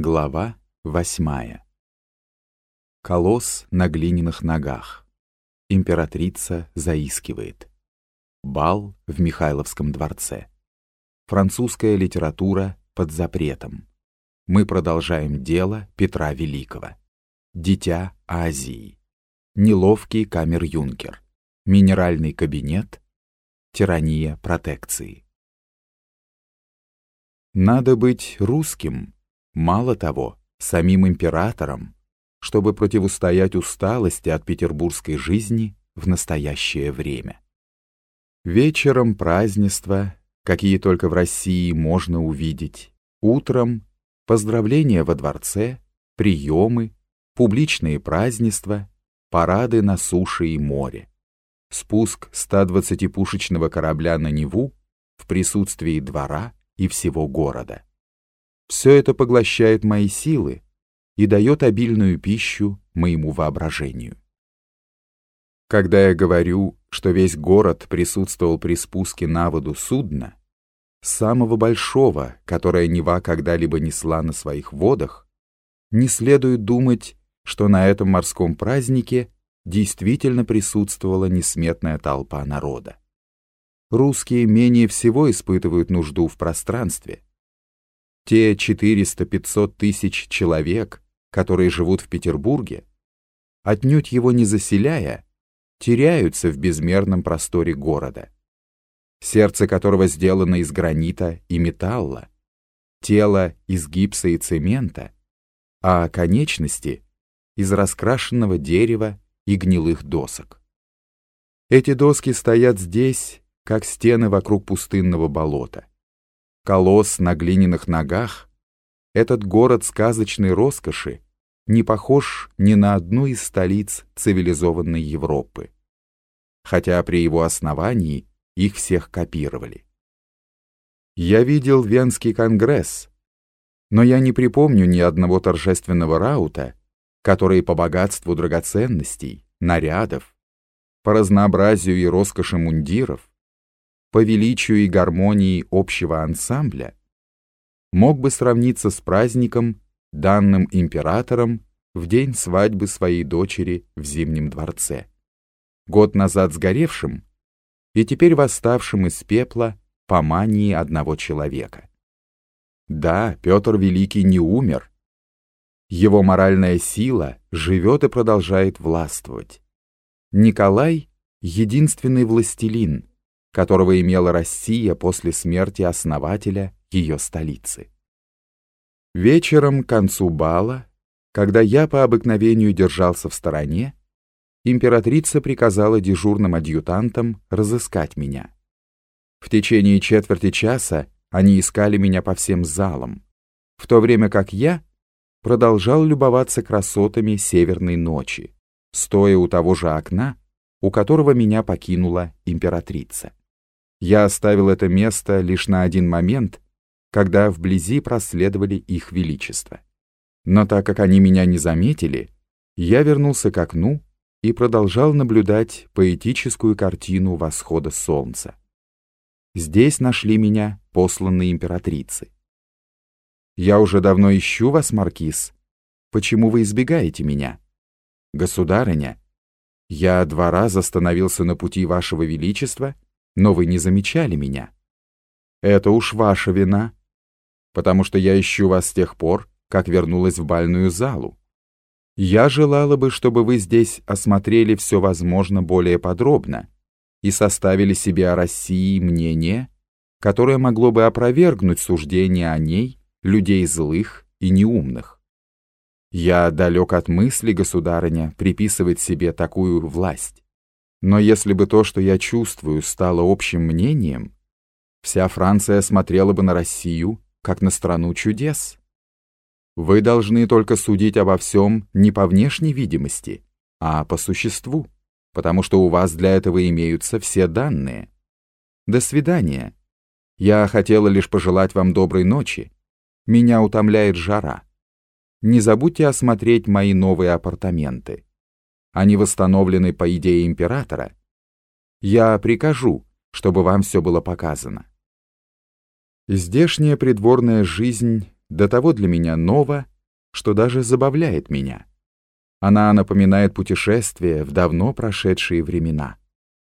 Глава восьмая. Колосс на глиняных ногах. Императрица заискивает. Бал в Михайловском дворце. Французская литература под запретом. Мы продолжаем дело Петра Великого. Дитя Азии. Неловкий камер-юнкер. Минеральный кабинет. Тирания протекции. Надо быть русским, Мало того, самим императором, чтобы противостоять усталости от петербургской жизни в настоящее время. Вечером празднества, какие только в России можно увидеть, утром поздравления во дворце, приемы, публичные празднества, парады на суше и море, спуск 120-пушечного корабля на Неву в присутствии двора и всего города. Все это поглощает мои силы и дает обильную пищу моему воображению. Когда я говорю, что весь город присутствовал при спуске на воду судна, самого большого, которое Нева когда-либо несла на своих водах, не следует думать, что на этом морском празднике действительно присутствовала несметная толпа народа. Русские менее всего испытывают нужду в пространстве, те 400-500 тысяч человек, которые живут в Петербурге, отнюдь его не заселяя, теряются в безмерном просторе города, сердце которого сделано из гранита и металла, тело из гипса и цемента, а конечности из раскрашенного дерева и гнилых досок. Эти доски стоят здесь, как стены вокруг пустынного болота колосс на глиняных ногах, этот город сказочной роскоши не похож ни на одну из столиц цивилизованной Европы, хотя при его основании их всех копировали. Я видел Венский конгресс, но я не припомню ни одного торжественного раута, который по богатству драгоценностей, нарядов, по разнообразию и роскоши мундиров, по величию и гармонии общего ансамбля, мог бы сравниться с праздником, данным императором в день свадьбы своей дочери в Зимнем дворце, год назад сгоревшим и теперь восставшим из пепла по мании одного человека. Да, Петр Великий не умер. Его моральная сила живет и продолжает властвовать. Николай — единственный властелин, которого имела Россия после смерти основателя ее столицы. Вечером к концу бала, когда я по обыкновению держался в стороне, императрица приказала дежурным адъютантам разыскать меня. В течение четверти часа они искали меня по всем залам, в то время как я продолжал любоваться красотами северной ночи, стоя у того же окна, у которого меня покинула императрица. Я оставил это место лишь на один момент, когда вблизи проследовали их величество. Но так как они меня не заметили, я вернулся к окну и продолжал наблюдать поэтическую картину восхода солнца. Здесь нашли меня посланные императрицы. «Я уже давно ищу вас, Маркиз. Почему вы избегаете меня?» «Государыня, я два раза остановился на пути вашего величества но вы не замечали меня. Это уж ваша вина, потому что я ищу вас с тех пор, как вернулась в бальную залу. Я желала бы, чтобы вы здесь осмотрели все возможно более подробно и составили себе о России мнение, которое могло бы опровергнуть суждения о ней людей злых и неумных. Я далек от мысли, государыня, приписывать себе такую власть. Но если бы то, что я чувствую, стало общим мнением, вся Франция смотрела бы на Россию, как на страну чудес. Вы должны только судить обо всем не по внешней видимости, а по существу, потому что у вас для этого имеются все данные. До свидания. Я хотела лишь пожелать вам доброй ночи. Меня утомляет жара. Не забудьте осмотреть мои новые апартаменты они восстановлены по идее императора, я прикажу, чтобы вам все было показано. Здешняя придворная жизнь до того для меня нова, что даже забавляет меня. Она напоминает путешествие в давно прошедшие времена.